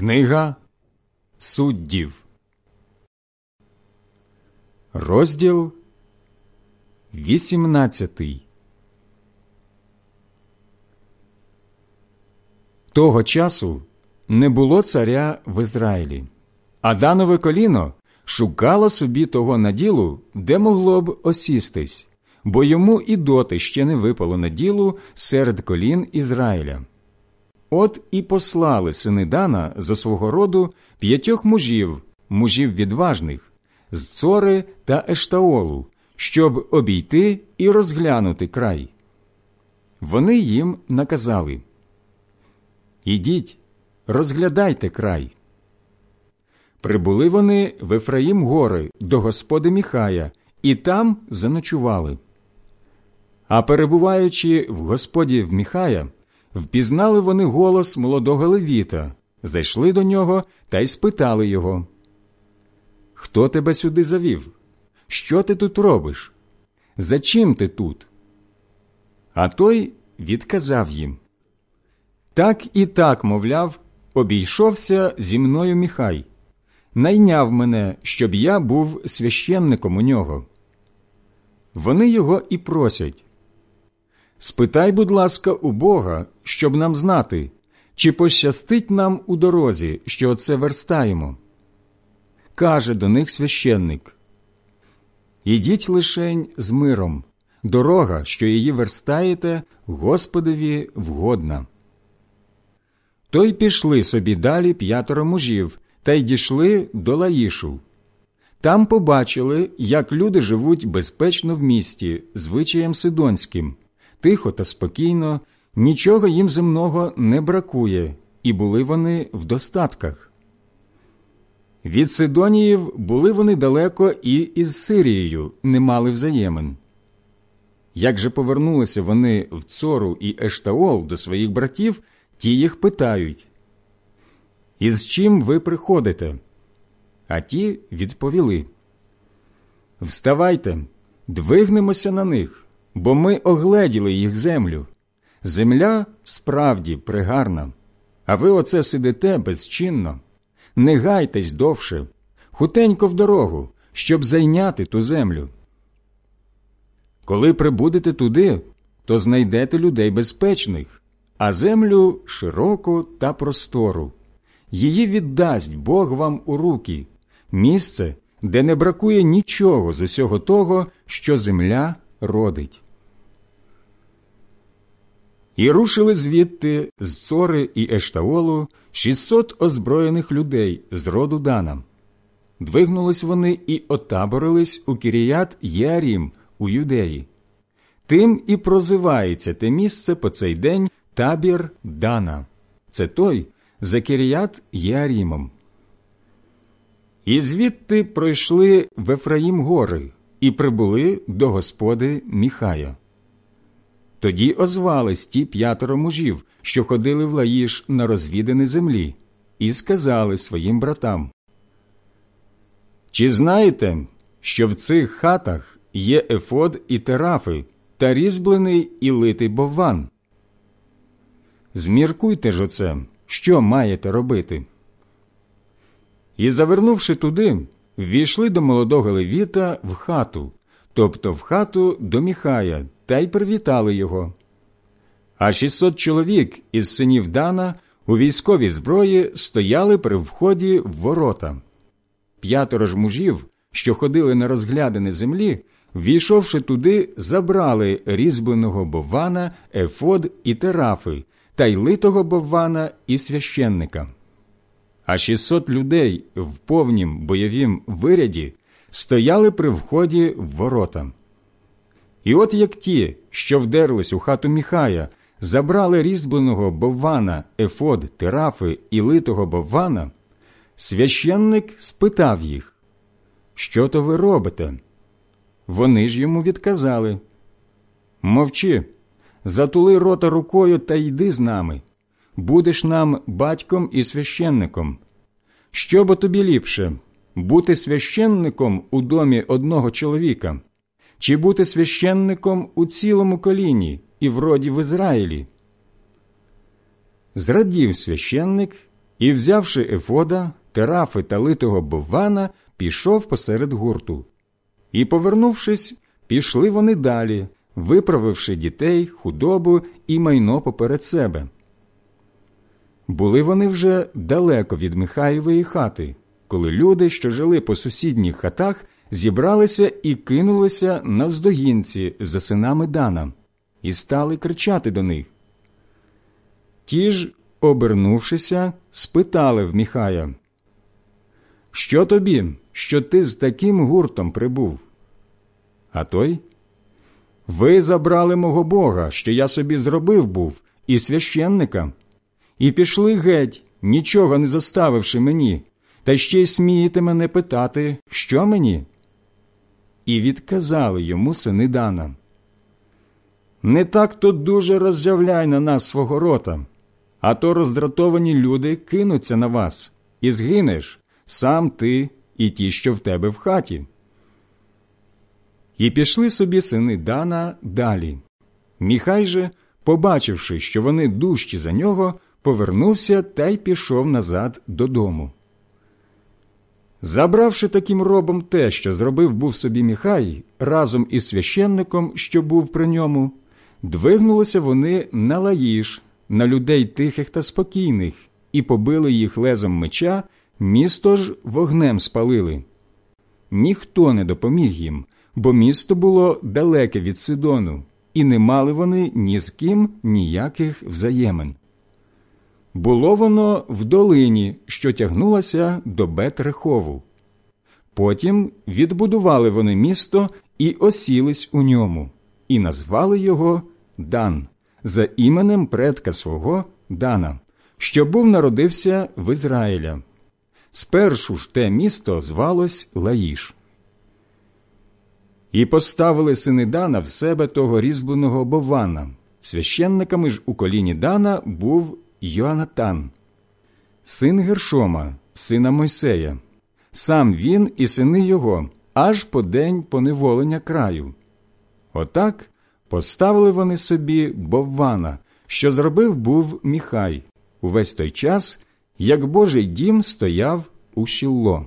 Книга суддів, розділ 18 Того часу не було царя в Ізраїлі, а данове коліно шукало собі того наділу, де могло б осістись, бо йому і доти ще не випало наділу серед колін Ізраїля. От і послали сини Дана за свого роду п'ятьох мужів, мужів відважних, з Цори та Ештаолу, щоб обійти і розглянути край. Вони їм наказали Ідіть, розглядайте край. Прибули вони в Ефраїм гори до господи Міхая, і там заночували. А перебуваючи в господі в Міхая, впізнали вони голос молодого левіта, зайшли до нього та й спитали його Хто тебе сюди завів? Що ти тут робиш? За чим ти тут? А той відказав їм Так і так, мовляв, обійшовся зі мною міхай, найняв мене, щоб я був священником у нього. Вони його і просять Спитай, будь ласка, у Бога, щоб нам знати, чи пощастить нам у дорозі, що оце верстаємо. Каже до них священник Ідіть лишень з миром, дорога, що її верстаєте, Господові вгодна. То й пішли собі далі п'ятеро мужів та й дійшли до Лаїшу. Там побачили, як люди живуть безпечно в місті, звичаєм сидонським, тихо та спокійно, нічого їм земного не бракує, і були вони в достатках. Від Сидоніїв були вони далеко і із Сирією не мали взаємин. Як же повернулися вони в Цору і Ештаол до своїх братів, ті їх питають Із чим ви приходите? А ті відповіли Вставайте, двигнемося на них, бо ми огледіли їх землю. Земля справді пригарна, а ви оце сидите безчинно. Не гайтесь довше, хутенько в дорогу, щоб зайняти ту землю. Коли прибудете туди, то знайдете людей безпечних, а землю широку та простору. Її віддасть Бог вам у руки, місце, де не бракує нічого з усього того, що земля родить. І рушили звідти з Цори і Ештаолу 600 озброєних людей з роду Дана. Двигнулись вони і отаборились у Кіріят Єарім у Юдеї. Тим і прозивається те місце по цей день табір Дана. Це той за Кіріят Єарімом. І звідти пройшли в Ефраїм гори і прибули до господи Міхая. Тоді озвались ті п'ятеро мужів, що ходили в Лаїш на розвідані землі, і сказали своїм братам Чи знаєте, що в цих хатах є ефод і терафи, та різьблений і литий бовван? Зміркуйте ж оце, що маєте робити. І, завернувши туди, ввійшли до молодого левіта в хату, тобто в хату до Міхая, та й привітали його. А 600 чоловік із синів Дана у військовій зброї стояли при вході в ворота. П'ятеро ж мужів, що ходили на розглядини землі, ввійшовши туди, забрали різьбленого боввана, ефод і терафи, та й литого боввана і священника. А 600 людей в повнім бойовім виряді стояли при вході в ворота. І от як ті, що вдерлись у хату Міхая, забрали різьбленого боввана, ефод, терафи і литого боввана, священник спитав їх, що то ви робите? Вони ж йому відказали Мовчи, затули рота рукою та йди з нами. Будеш нам батьком і священником. Що бо тобі ліпше бути священником у домі одного чоловіка, чи бути священником у цілому коліні і в роді в Ізраїлі? Зрадів священник І, взявши Ефода, терафи та литого боввана, пішов посеред гурту. І, повернувшись, пішли вони далі, виправивши дітей, худобу і майно поперед себе. Були вони вже далеко від Михаєвої хати, коли люди, що жили по сусідніх хатах, зібралися і кинулися навздогінці за синами Дана, і стали кричати до них. Ті ж, обернувшися, спитали в Міхая, Що тобі, що ти з таким гуртом прибув? А той Ви забрали мого Бога, що я собі зробив був, і священника, і пішли геть, нічого не заставивши мені, та ще й смієте мене питати, що мені? І відказали йому сини Дана. Не так то дуже роззявляй на нас свого рота, а то роздратовані люди кинуться на вас, і згинеш сам ти і ті, що в тебе в хаті. І пішли собі сини Дана далі. Міхай же, побачивши, що вони дужчі за нього, повернувся та й пішов назад додому. Забравши таким робом те, що зробив був собі Міхай, разом із священником, що був при ньому, двигнулися вони на лаїш, на людей тихих та спокійних, і побили їх лезом меча, місто ж вогнем спалили. Ніхто не допоміг їм, бо місто було далеке від Сидону, і не мали вони ні з ким ніяких взаємин. Було воно в долині, що тягнулася до Бетрехову. Потім відбудували вони місто і осілись у ньому, і назвали його Дан за іменем предка свого Дана, що був народився в Ізраїля. Спершу ж те місто звалось Лаїш. І поставили сини Дана в себе того різьбленого Бована. Священниками ж у коліні Дана був Йоанатан, син Гершома, сина Мойсея, сам він і сини його, аж по день поневолення краю. Отак поставили вони собі Боввана, що зробив був Міхай, увесь той час, як Божий дім стояв у Шілло.